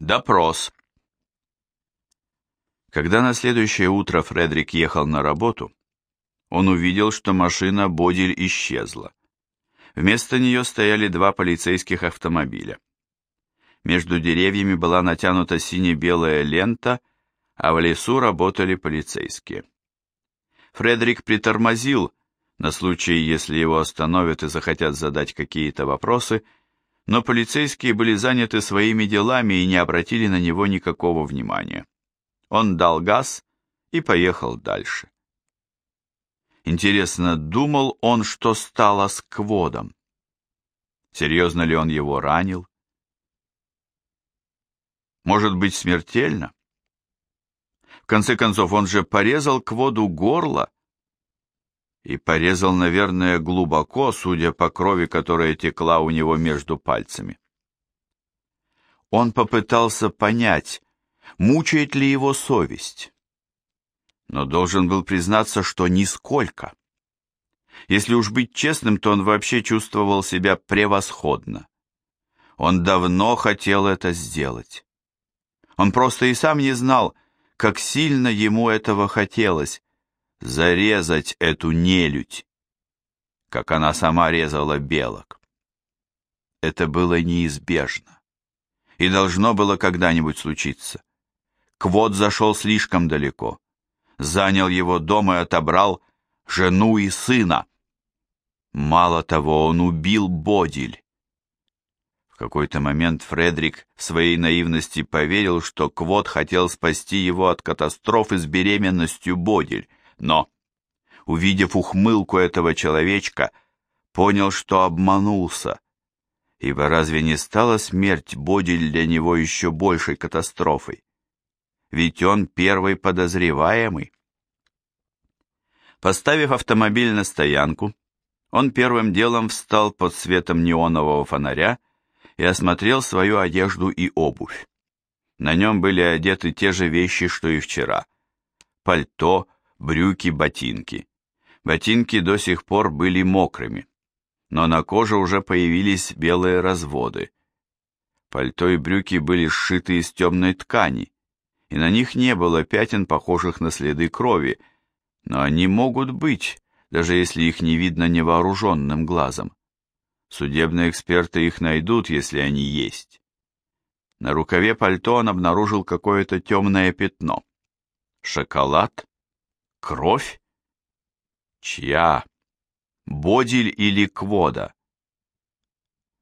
Допрос. Когда на следующее утро Фредерик ехал на работу, он увидел, что машина Бодиль исчезла. Вместо нее стояли два полицейских автомобиля. Между деревьями была натянута сине-белая лента, а в лесу работали полицейские. Фредерик притормозил, на случай, если его остановят и захотят задать какие-то вопросы, но полицейские были заняты своими делами и не обратили на него никакого внимания. Он дал газ и поехал дальше. Интересно, думал он, что стало с Кводом? Серьезно ли он его ранил? Может быть, смертельно? В конце концов, он же порезал Кводу горло, и порезал, наверное, глубоко, судя по крови, которая текла у него между пальцами. Он попытался понять, мучает ли его совесть, но должен был признаться, что нисколько. Если уж быть честным, то он вообще чувствовал себя превосходно. Он давно хотел это сделать. Он просто и сам не знал, как сильно ему этого хотелось, зарезать эту нелюдь, как она сама резала белок. Это было неизбежно и должно было когда-нибудь случиться. Квот зашел слишком далеко, занял его дом и отобрал жену и сына. Мало того, он убил Бодиль. В какой-то момент Фредерик в своей наивности поверил, что Квот хотел спасти его от катастрофы с беременностью Бодиль, но, увидев ухмылку этого человечка, понял, что обманулся, ибо разве не стала смерть Боди для него еще большей катастрофой? Ведь он первый подозреваемый. Поставив автомобиль на стоянку, он первым делом встал под светом неонового фонаря и осмотрел свою одежду и обувь. На нем были одеты те же вещи, что и вчера. Пальто, брюки, ботинки. Ботинки до сих пор были мокрыми, но на коже уже появились белые разводы. Пальто и брюки были сшиты из темной ткани, и на них не было пятен, похожих на следы крови, но они могут быть, даже если их не видно невооруженным глазом. Судебные эксперты их найдут, если они есть. На рукаве пальто он обнаружил какое-то темное пятно. Шоколад? Кровь? Чья? Бодиль или Квода?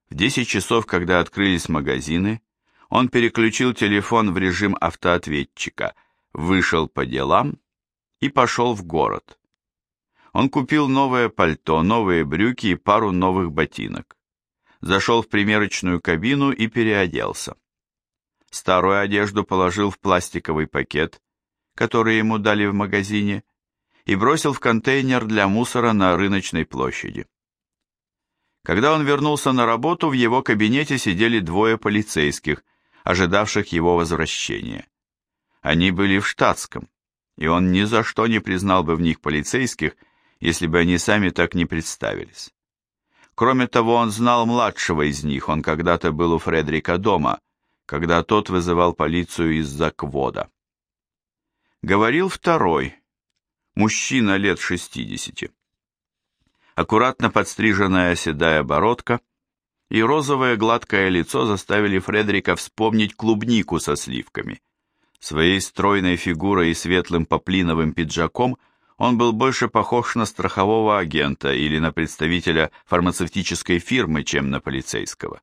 В 10 часов, когда открылись магазины, он переключил телефон в режим автоответчика, вышел по делам и пошел в город. Он купил новое пальто, новые брюки и пару новых ботинок. Зашел в примерочную кабину и переоделся. Старую одежду положил в пластиковый пакет, который ему дали в магазине, и бросил в контейнер для мусора на рыночной площади. Когда он вернулся на работу, в его кабинете сидели двое полицейских, ожидавших его возвращения. Они были в штатском, и он ни за что не признал бы в них полицейских, если бы они сами так не представились. Кроме того, он знал младшего из них, он когда-то был у Фредерика дома, когда тот вызывал полицию из-за квода. Говорил второй, мужчина лет шестидесяти. Аккуратно подстриженная седая бородка и розовое гладкое лицо заставили Фредерика вспомнить клубнику со сливками. Своей стройной фигурой и светлым поплиновым пиджаком он был больше похож на страхового агента или на представителя фармацевтической фирмы, чем на полицейского.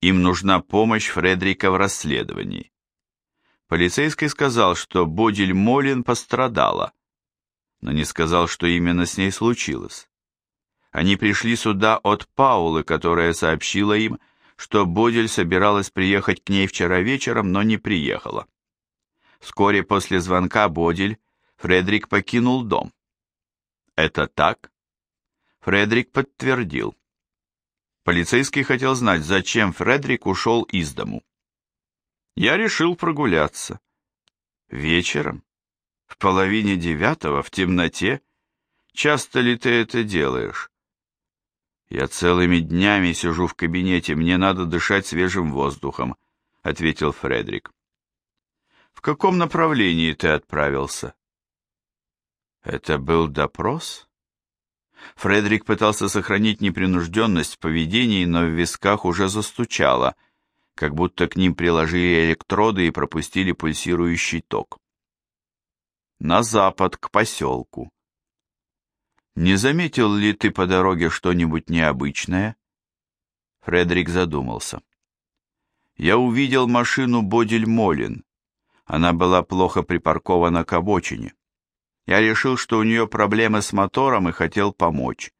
Им нужна помощь Фредерика в расследовании. Полицейский сказал, что Бодиль Молин пострадала, но не сказал, что именно с ней случилось. Они пришли сюда от Паулы, которая сообщила им, что Бодиль собиралась приехать к ней вчера вечером, но не приехала. Вскоре после звонка Бодиль Фредерик покинул дом. Это так? Фредерик подтвердил. Полицейский хотел знать, зачем Фредерик ушел из дому. Я решил прогуляться. Вечером? В половине девятого, в темноте? Часто ли ты это делаешь? Я целыми днями сижу в кабинете, мне надо дышать свежим воздухом. — ответил Фредерик. «В каком направлении ты отправился?» «Это был допрос?» Фредерик пытался сохранить непринужденность в поведении, но в висках уже застучало, как будто к ним приложили электроды и пропустили пульсирующий ток. «На запад, к поселку». «Не заметил ли ты по дороге что-нибудь необычное?» Фредерик задумался. «Я увидел машину Бодель-Молин. Она была плохо припаркована к обочине. Я решил, что у нее проблемы с мотором и хотел помочь.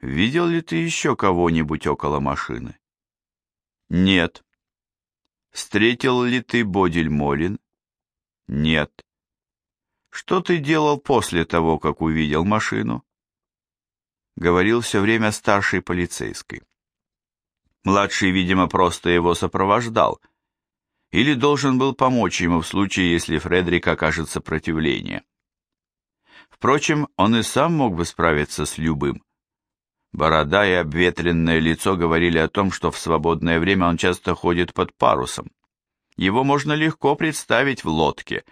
Видел ли ты еще кого-нибудь около машины? Нет. Встретил ли ты Бодель Молин? Нет. Что ты делал после того, как увидел машину? Говорил все время старший полицейский. Младший, видимо, просто его сопровождал — или должен был помочь ему в случае, если Фредерик окажет сопротивление. Впрочем, он и сам мог бы справиться с любым. Борода и обветренное лицо говорили о том, что в свободное время он часто ходит под парусом. Его можно легко представить в лодке,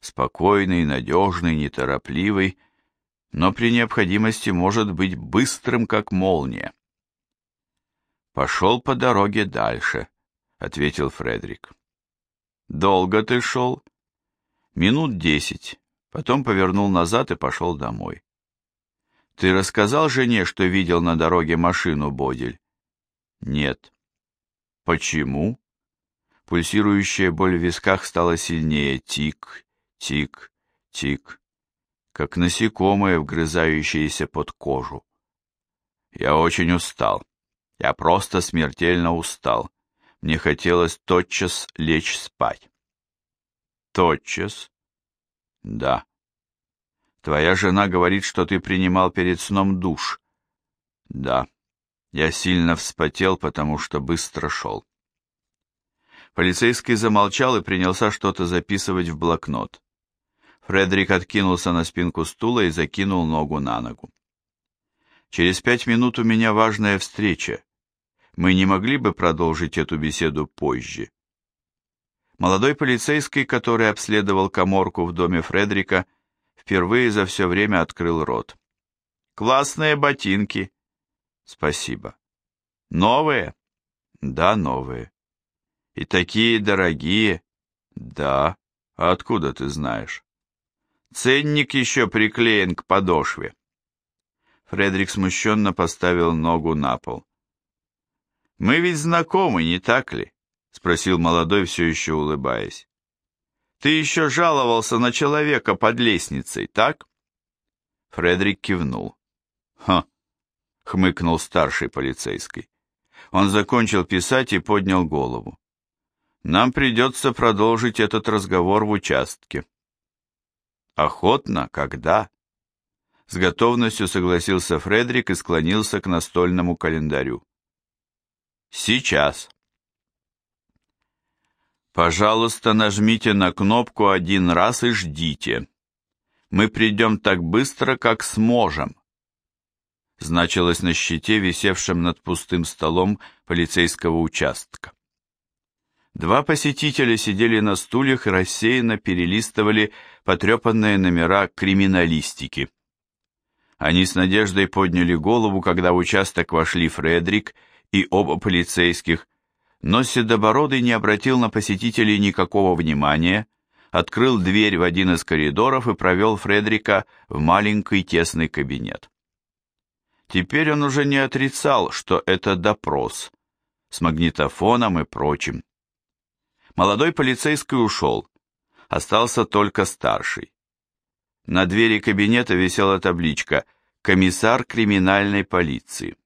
спокойный, надежный, неторопливый, но при необходимости может быть быстрым, как молния. «Пошел по дороге дальше», — ответил Фредерик. «Долго ты шел?» «Минут десять. Потом повернул назад и пошел домой». «Ты рассказал жене, что видел на дороге машину, Бодель?» «Нет». «Почему?» Пульсирующая боль в висках стала сильнее. Тик, тик, тик. Как насекомое, вгрызающееся под кожу. Я очень устал. Я просто смертельно устал. Мне хотелось тотчас лечь спать. Тотчас? Да. Твоя жена говорит, что ты принимал перед сном душ. Да. Я сильно вспотел, потому что быстро шел. Полицейский замолчал и принялся что-то записывать в блокнот. Фредерик откинулся на спинку стула и закинул ногу на ногу. «Через пять минут у меня важная встреча. Мы не могли бы продолжить эту беседу позже. Молодой полицейский, который обследовал коморку в доме Фредрика, впервые за все время открыл рот. «Классные ботинки!» «Спасибо». «Новые?» «Да, новые». «И такие дорогие?» «Да. А откуда ты знаешь?» «Ценник еще приклеен к подошве». Фредерик смущенно поставил ногу на пол. «Мы ведь знакомы, не так ли?» — спросил молодой, все еще улыбаясь. «Ты еще жаловался на человека под лестницей, так?» Фредерик кивнул. «Ха!» — хмыкнул старший полицейский. Он закончил писать и поднял голову. «Нам придется продолжить этот разговор в участке». «Охотно? Когда?» С готовностью согласился Фредерик и склонился к настольному календарю. Сейчас. Пожалуйста, нажмите на кнопку один раз и ждите. Мы придем так быстро, как сможем. Значилось на щите, висевшем над пустым столом полицейского участка. Два посетителя сидели на стульях и рассеянно перелистывали потрепанные номера криминалистики. Они с надеждой подняли голову, когда в участок вошли Фредерик и оба полицейских, но Седобородый не обратил на посетителей никакого внимания, открыл дверь в один из коридоров и провел Фредрика в маленький тесный кабинет. Теперь он уже не отрицал, что это допрос, с магнитофоном и прочим. Молодой полицейский ушел, остался только старший. На двери кабинета висела табличка «Комиссар криминальной полиции».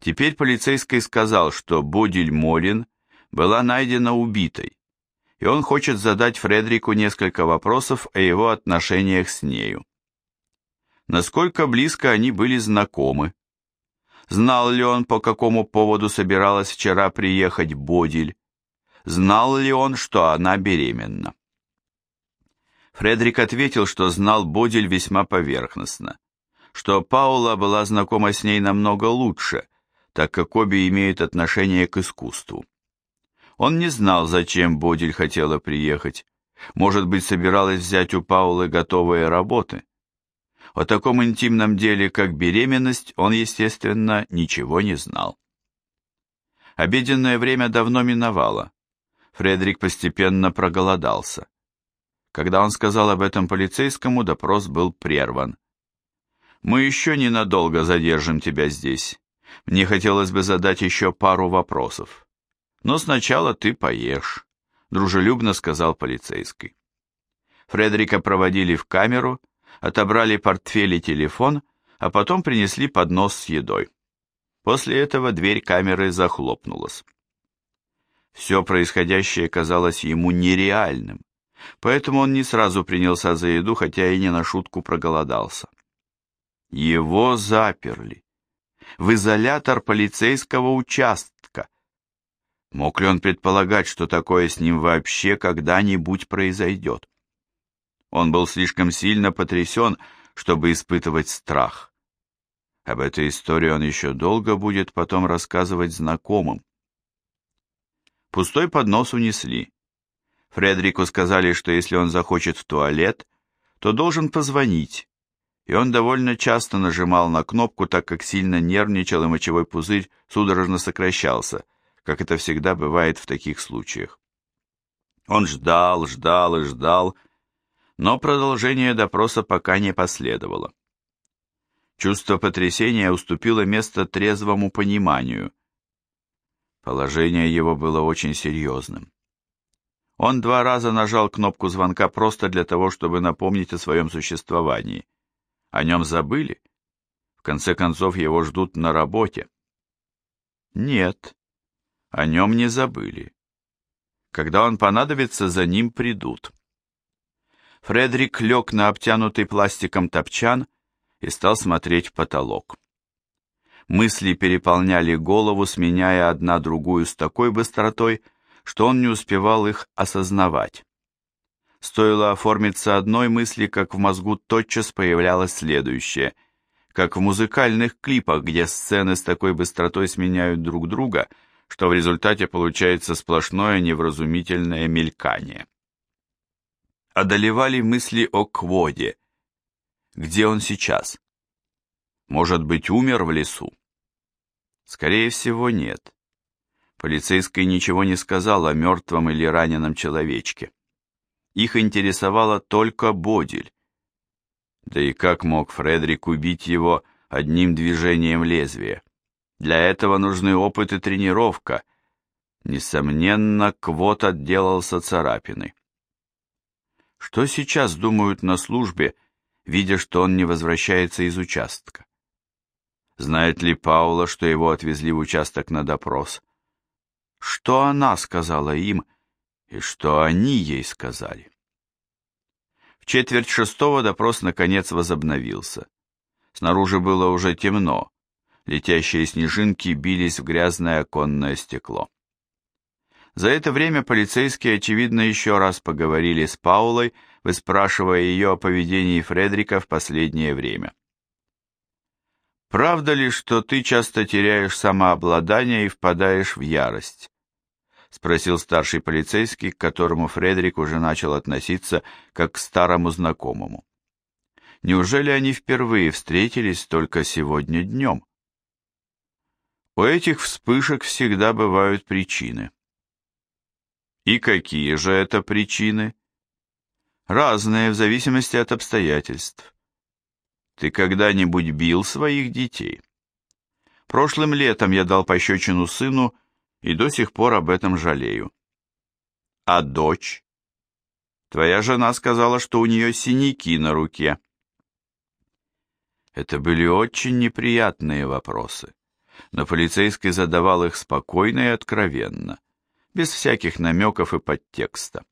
Теперь полицейский сказал, что Бодиль Молин была найдена убитой, и он хочет задать Фредерику несколько вопросов о его отношениях с нею. Насколько близко они были знакомы? Знал ли он, по какому поводу собиралась вчера приехать Бодиль? Знал ли он, что она беременна? Фредерик ответил, что знал Бодиль весьма поверхностно, что Паула была знакома с ней намного лучше – так как обе имеют отношение к искусству. Он не знал, зачем Бодиль хотела приехать. Может быть, собиралась взять у Паулы готовые работы. О таком интимном деле, как беременность, он, естественно, ничего не знал. Обеденное время давно миновало. Фредерик постепенно проголодался. Когда он сказал об этом полицейскому, допрос был прерван. «Мы еще ненадолго задержим тебя здесь. Мне хотелось бы задать еще пару вопросов. Но сначала ты поешь», — дружелюбно сказал полицейский. Фредерика проводили в камеру, отобрали портфель и телефон, а потом принесли поднос с едой. После этого дверь камеры захлопнулась. Все происходящее казалось ему нереальным, поэтому он не сразу принялся за еду, хотя и не на шутку проголодался. Его заперли. В изолятор полицейского участка. Мог ли он предполагать, что такое с ним вообще когда-нибудь произойдет? Он был слишком сильно потрясен, чтобы испытывать страх. Об этой истории он еще долго будет потом рассказывать знакомым. Пустой поднос унесли. Фредерику сказали, что если он захочет в туалет, то должен позвонить, и он довольно часто нажимал на кнопку, так как сильно нервничал, и мочевой пузырь судорожно сокращался, как это всегда бывает в таких случаях. Он ждал, ждал и ждал, но продолжение допроса пока не последовало. Чувство потрясения уступило место трезвому пониманию. Положение его было очень серьезным. Он два раза нажал кнопку звонка просто для того, чтобы напомнить о своем существовании. О нем забыли? В конце концов, его ждут на работе. Нет, о нем не забыли. Когда он понадобится, за ним придут. Фредерик лег на обтянутый пластиком топчан и стал смотреть в потолок. Мысли переполняли голову, сменяя одна другую с такой быстротой, что он не успевал их осознавать. Стоило оформиться одной мысли, как в мозгу тотчас появлялось следующее, как в музыкальных клипах, где сцены с такой быстротой сменяют друг друга, что в результате получается сплошное невразумительное мелькание одолевали мысли о Кводе. Где он сейчас? Может быть, умер в лесу? Скорее всего, нет. Полицейский ничего не сказал о мертвом или раненом человечке. Их интересовало только Бодиль. Да и как мог Фредерик убить его одним движением лезвия? Для этого нужны опыт и тренировка. Несомненно, Квот отделался царапиной. Что сейчас думают на службе, видя, что он не возвращается из участка? Знает ли Паула, что его отвезли в участок на допрос? Что она сказала им и что они ей сказали? В четверть шестого допрос наконец возобновился. Снаружи было уже темно. Летящие снежинки бились в грязное оконное стекло. За это время полицейские, очевидно, еще раз поговорили с Паулой, выспрашивая ее о поведении Фредрика в последнее время. «Правда ли, что ты часто теряешь самообладание и впадаешь в ярость?» — спросил старший полицейский, к которому Фредерик уже начал относиться как к старому знакомому. «Неужели они впервые встретились только сегодня днем?» У этих вспышек всегда бывают причины. И какие же это причины? Разные, в зависимости от обстоятельств. Ты когда-нибудь бил своих детей? Прошлым летом я дал пощечину сыну и до сих пор об этом жалею. А дочь? Твоя жена сказала, что у нее синяки на руке. Это были очень неприятные вопросы, но полицейский задавал их спокойно и откровенно без всяких намеков и подтекста.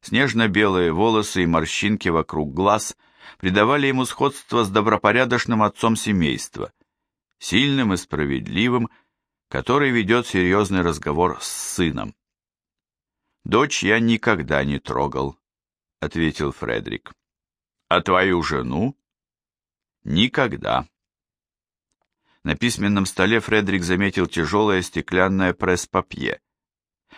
Снежно-белые волосы и морщинки вокруг глаз придавали ему сходство с добропорядочным отцом семейства, сильным и справедливым, который ведет серьезный разговор с сыном. «Дочь я никогда не трогал», — ответил Фредерик. «А твою жену?» «Никогда». На письменном столе Фредерик заметил тяжелое стеклянное пресс-папье,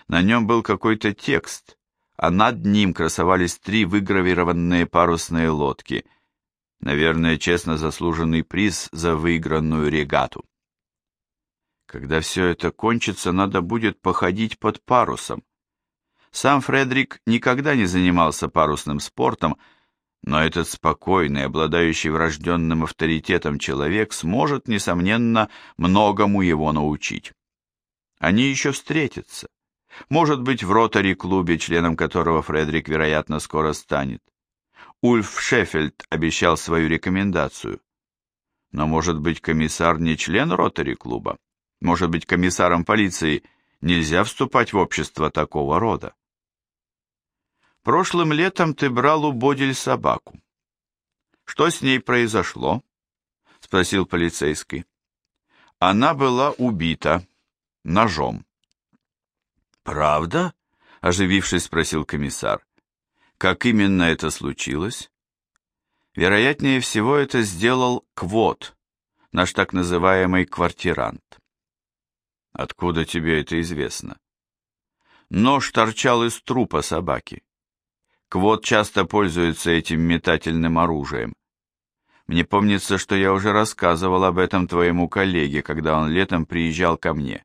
На нем был какой-то текст, а над ним красовались три выгравированные парусные лодки. Наверное, честно заслуженный приз за выигранную регату. Когда все это кончится, надо будет походить под парусом. Сам Фредерик никогда не занимался парусным спортом, но этот спокойный, обладающий врожденным авторитетом человек сможет, несомненно, многому его научить. Они еще встретятся. Может быть, в ротари-клубе, членом которого Фредерик, вероятно, скоро станет. Ульф Шеффельд обещал свою рекомендацию. Но, может быть, комиссар не член ротари-клуба? Может быть, комиссаром полиции нельзя вступать в общество такого рода? Прошлым летом ты брал у Бодель собаку. Что с ней произошло? Спросил полицейский. Она была убита ножом. «Правда?» — оживившись, спросил комиссар. «Как именно это случилось?» «Вероятнее всего, это сделал Квот, наш так называемый квартирант». «Откуда тебе это известно?» «Нож торчал из трупа собаки. Квот часто пользуется этим метательным оружием. Мне помнится, что я уже рассказывал об этом твоему коллеге, когда он летом приезжал ко мне.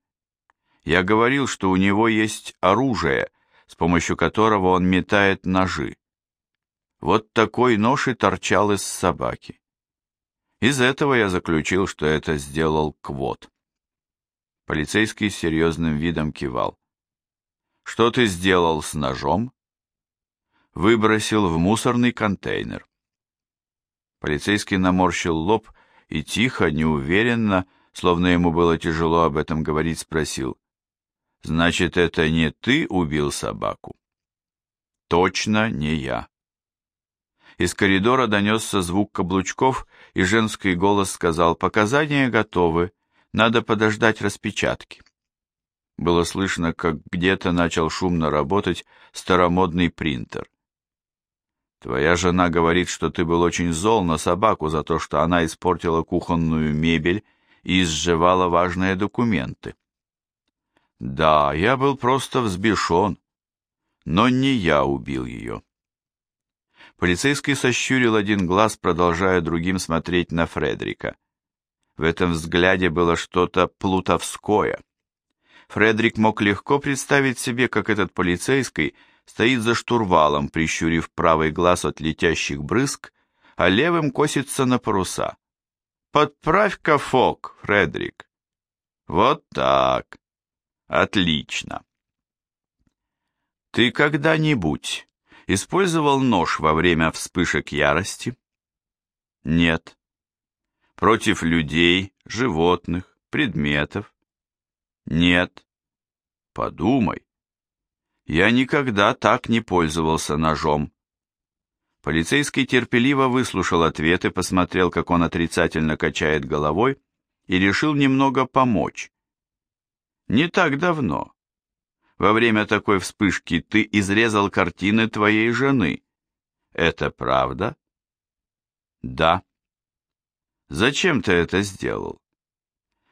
Я говорил, что у него есть оружие, с помощью которого он метает ножи. Вот такой нож и торчал из собаки. Из этого я заключил, что это сделал Квот. Полицейский с серьезным видом кивал. «Что ты сделал с ножом?» «Выбросил в мусорный контейнер». Полицейский наморщил лоб и тихо, неуверенно, словно ему было тяжело об этом говорить, спросил. Значит, это не ты убил собаку? Точно не я. Из коридора донесся звук каблучков, и женский голос сказал, показания готовы, надо подождать распечатки. Было слышно, как где-то начал шумно работать старомодный принтер. Твоя жена говорит, что ты был очень зол на собаку за то, что она испортила кухонную мебель и изживала важные документы. Да, я был просто взбешен, но не я убил ее. Полицейский сощурил один глаз, продолжая другим смотреть на Фредрика. В этом взгляде было что-то плутовское. Фредерик мог легко представить себе, как этот полицейский стоит за штурвалом, прищурив правый глаз от летящих брызг, а левым косится на паруса. «Подправь-ка фок, Фредерик!» «Вот так!» Отлично. Ты когда-нибудь использовал нож во время вспышек ярости? Нет. Против людей, животных, предметов? Нет. Подумай. Я никогда так не пользовался ножом. Полицейский терпеливо выслушал ответы, посмотрел, как он отрицательно качает головой, и решил немного помочь. Не так давно. Во время такой вспышки ты изрезал картины твоей жены. Это правда? Да. Зачем ты это сделал?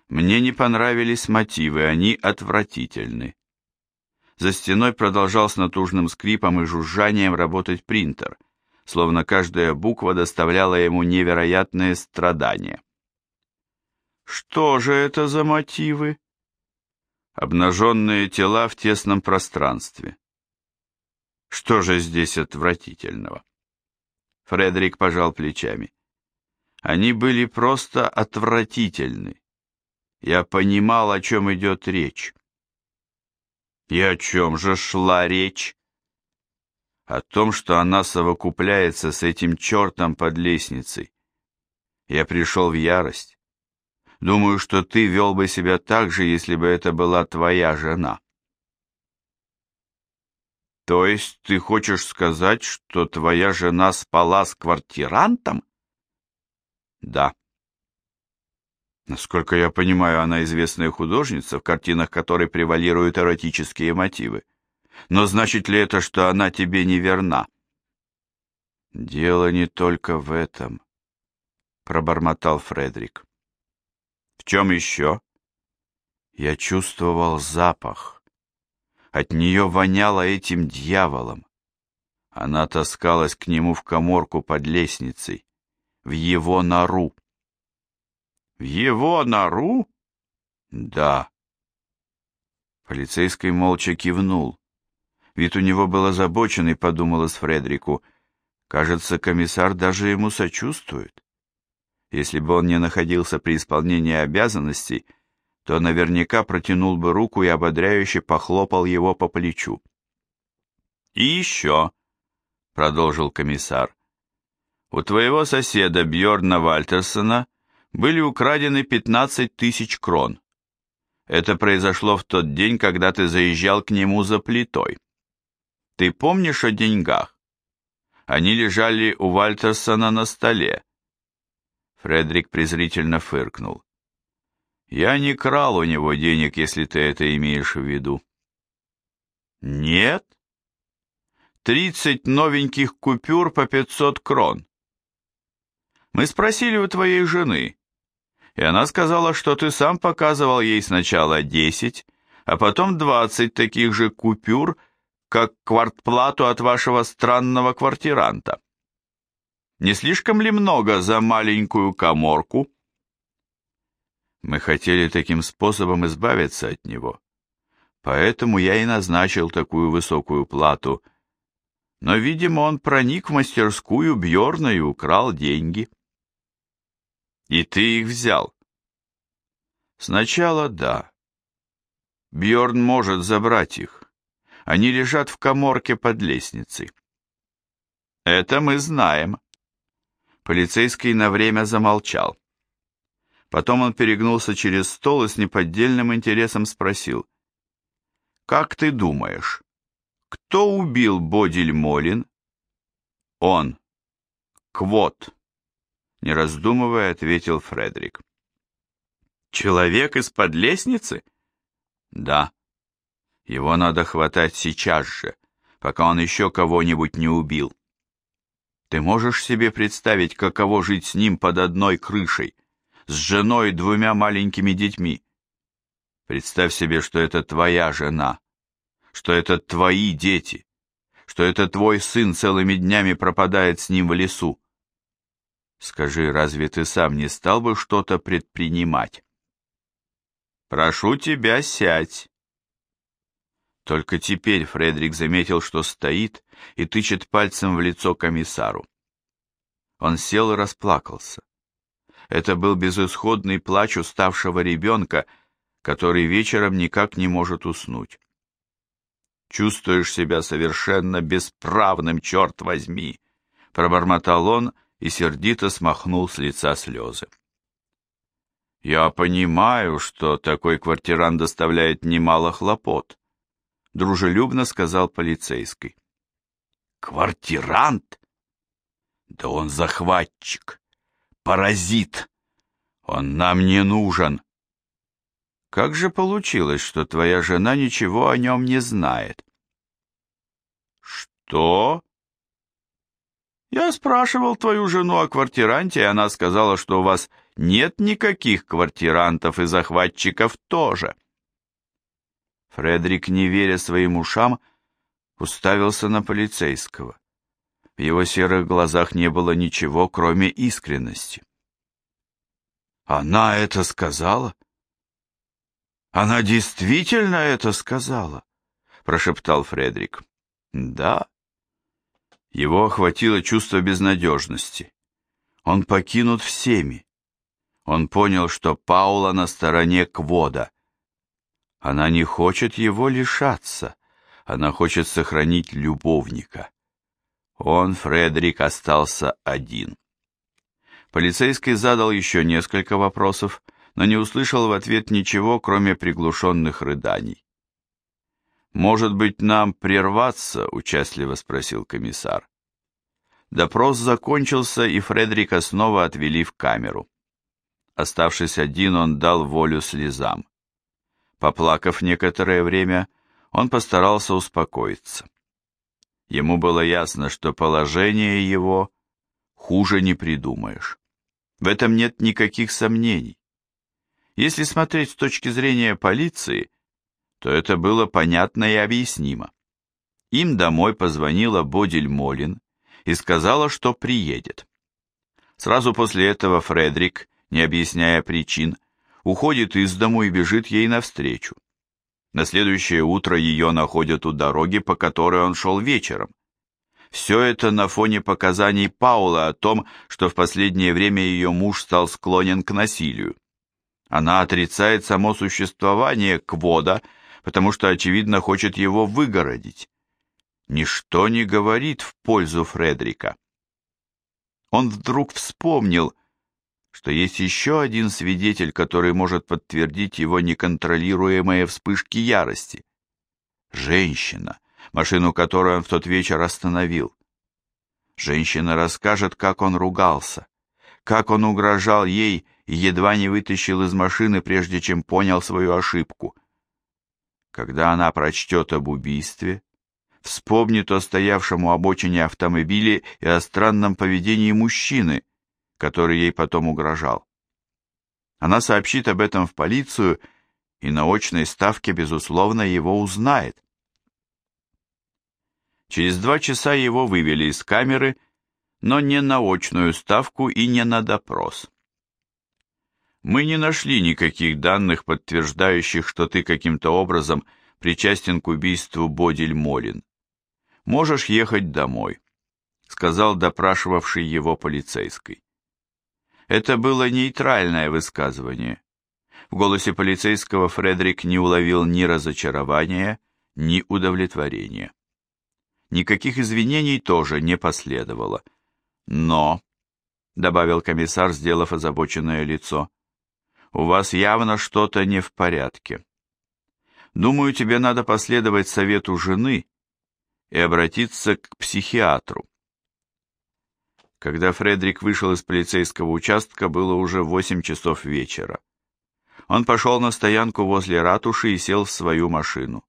Мне не понравились мотивы, они отвратительны. За стеной продолжал с натужным скрипом и жужжанием работать принтер, словно каждая буква доставляла ему невероятные страдания. Что же это за мотивы? Обнаженные тела в тесном пространстве. Что же здесь отвратительного? Фредерик пожал плечами. Они были просто отвратительны. Я понимал, о чем идет речь. И о чем же шла речь? О том, что она совокупляется с этим чертом под лестницей. Я пришел в ярость. Думаю, что ты вел бы себя так же, если бы это была твоя жена. То есть ты хочешь сказать, что твоя жена спала с квартирантом? Да. Насколько я понимаю, она известная художница, в картинах которой превалируют эротические мотивы. Но значит ли это, что она тебе не верна? Дело не только в этом, пробормотал Фредерик. В чем еще? Я чувствовал запах. От нее воняло этим дьяволом. Она таскалась к нему в коморку под лестницей, в его нору. В его нору? Да. Полицейский молча кивнул. Вид у него был озабоченный, подумалось Фредрику. Кажется, комиссар даже ему сочувствует. Если бы он не находился при исполнении обязанностей, то наверняка протянул бы руку и ободряюще похлопал его по плечу. «И еще», — продолжил комиссар, — «у твоего соседа Бьорна Вальтерсона были украдены 15 тысяч крон. Это произошло в тот день, когда ты заезжал к нему за плитой. Ты помнишь о деньгах? Они лежали у Вальтерсона на столе. Фредерик презрительно фыркнул. Я не крал у него денег, если ты это имеешь в виду. Нет? Тридцать новеньких купюр по пятьсот крон. Мы спросили у твоей жены, и она сказала, что ты сам показывал ей сначала десять, а потом двадцать таких же купюр, как квартплату от вашего странного квартиранта. Не слишком ли много за маленькую коморку? Мы хотели таким способом избавиться от него. Поэтому я и назначил такую высокую плату. Но, видимо, он проник в мастерскую Бьорна и украл деньги. И ты их взял? Сначала да. Бьорн может забрать их. Они лежат в коморке под лестницей. Это мы знаем. Полицейский на время замолчал. Потом он перегнулся через стол и с неподдельным интересом спросил. «Как ты думаешь, кто убил Бодиль Молин?» «Он. Квот» не раздумывая, ответил Фредерик. Человек из-под лестницы? Да. Его надо хватать сейчас же, пока он еще кого-нибудь не убил. Ты можешь себе представить, каково жить с ним под одной крышей, с женой и двумя маленькими детьми? Представь себе, что это твоя жена, что это твои дети, что это твой сын целыми днями пропадает с ним в лесу. Скажи, разве ты сам не стал бы что-то предпринимать? Прошу тебя, сядь. Только теперь Фредерик заметил, что стоит и тычет пальцем в лицо комиссару. Он сел и расплакался. Это был безысходный плач уставшего ребенка, который вечером никак не может уснуть. «Чувствуешь себя совершенно бесправным, черт возьми!» — пробормотал он и сердито смахнул с лица слезы. «Я понимаю, что такой квартирант доставляет немало хлопот», — дружелюбно сказал полицейский. «Квартирант? Да он захватчик, паразит. Он нам не нужен». «Как же получилось, что твоя жена ничего о нем не знает?» «Что?» Я спрашивал твою жену о квартиранте, и она сказала, что у вас нет никаких квартирантов и захватчиков тоже. Фредерик, не веря своим ушам, уставился на полицейского. В его серых глазах не было ничего, кроме искренности. «Она это сказала?» «Она действительно это сказала?» — прошептал Фредерик. «Да, его охватило чувство безнадежности. Он покинут всеми. Он понял, что Паула на стороне Квода. Она не хочет его лишаться. Она хочет сохранить любовника. Он, Фредерик, остался один. Полицейский задал еще несколько вопросов, но не услышал в ответ ничего, кроме приглушенных рыданий. «Может быть, нам прерваться?» — участливо спросил комиссар. Допрос закончился, и Фредерика снова отвели в камеру. Оставшись один, он дал волю слезам. Поплакав некоторое время, он постарался успокоиться. Ему было ясно, что положение его хуже не придумаешь. В этом нет никаких сомнений. Если смотреть с точки зрения полиции, то это было понятно и объяснимо. Им домой позвонила Бодиль Молин и сказала, что приедет. Сразу после этого Фредерик, не объясняя причин, уходит из дому и бежит ей навстречу. На следующее утро ее находят у дороги, по которой он шел вечером. Все это на фоне показаний Паула о том, что в последнее время ее муж стал склонен к насилию. Она отрицает само существование Квода, потому что, очевидно, хочет его выгородить. Ничто не говорит в пользу Фредрика. Он вдруг вспомнил, что есть еще один свидетель, который может подтвердить его неконтролируемые вспышки ярости. Женщина, машину которой он в тот вечер остановил. Женщина расскажет, как он ругался, как он угрожал ей и едва не вытащил из машины, прежде чем понял свою ошибку. Когда она прочтет об убийстве, вспомнит о стоявшем у обочине автомобиле и о странном поведении мужчины, который ей потом угрожал. Она сообщит об этом в полицию и на очной ставке, безусловно, его узнает. Через два часа его вывели из камеры, но не на очную ставку и не на допрос. Мы не нашли никаких данных, подтверждающих, что ты каким-то образом причастен к убийству Бодиль Молин. Можешь ехать домой, сказал допрашивавший его полицейский. Это было нейтральное высказывание. В голосе полицейского Фредерик не уловил ни разочарования, ни удовлетворения. Никаких извинений тоже не последовало. Но, — добавил комиссар, сделав озабоченное лицо, — у вас явно что-то не в порядке. Думаю, тебе надо последовать совету жены и обратиться к психиатру. Когда Фредерик вышел из полицейского участка, было уже восемь часов вечера. Он пошел на стоянку возле ратуши и сел в свою машину.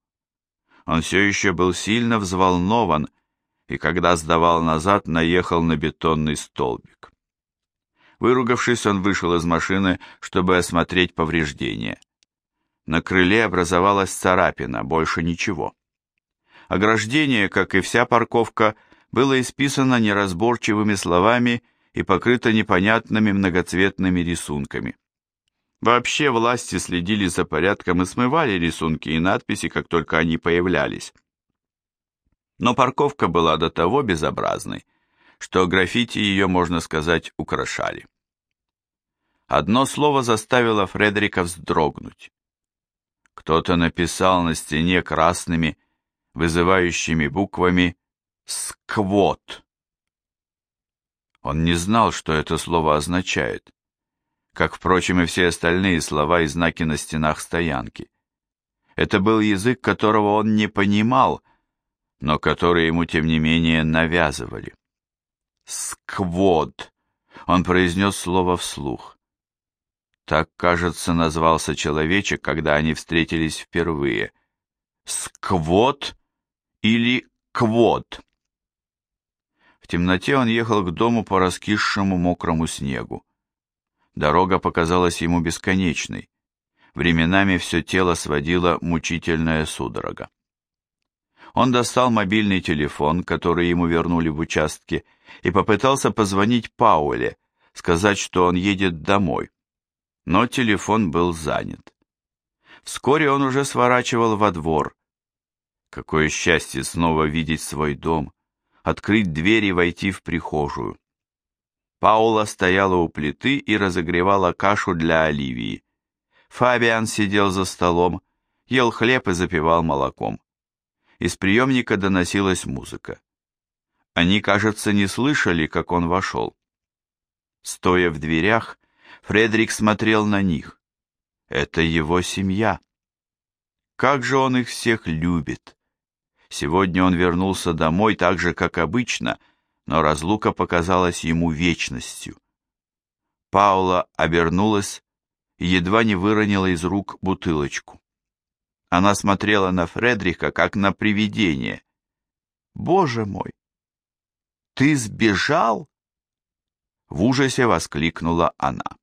Он все еще был сильно взволнован, и когда сдавал назад, наехал на бетонный столбик. Выругавшись, он вышел из машины, чтобы осмотреть повреждения. На крыле образовалась царапина, больше ничего. Ограждение, как и вся парковка, было исписано неразборчивыми словами и покрыто непонятными многоцветными рисунками. Вообще власти следили за порядком и смывали рисунки и надписи, как только они появлялись. Но парковка была до того безобразной, что граффити ее, можно сказать, украшали. Одно слово заставило Фредерика вздрогнуть. Кто-то написал на стене красными, вызывающими буквами «Сквот». Он не знал, что это слово означает, как, впрочем, и все остальные слова и знаки на стенах стоянки. Это был язык, которого он не понимал, но который ему, тем не менее, навязывали. «Сквот», — он произнес слово вслух. Так, кажется, назвался человечек, когда они встретились впервые. «Сквот» или «квот». В темноте он ехал к дому по раскисшему мокрому снегу. Дорога показалась ему бесконечной. Временами все тело сводило мучительная судорога. Он достал мобильный телефон, который ему вернули в участке, и попытался позвонить Пауле, сказать, что он едет домой. Но телефон был занят. Вскоре он уже сворачивал во двор. Какое счастье снова видеть свой дом, открыть дверь и войти в прихожую. Паула стояла у плиты и разогревала кашу для Оливии. Фабиан сидел за столом, ел хлеб и запивал молоком. Из приемника доносилась музыка. Они, кажется, не слышали, как он вошел. Стоя в дверях, Фредерик смотрел на них. Это его семья. Как же он их всех любит. Сегодня он вернулся домой так же, как обычно, но разлука показалась ему вечностью. Паула обернулась и едва не выронила из рук бутылочку. Она смотрела на Фредрика, как на привидение. «Боже мой! Ты сбежал?» В ужасе воскликнула она.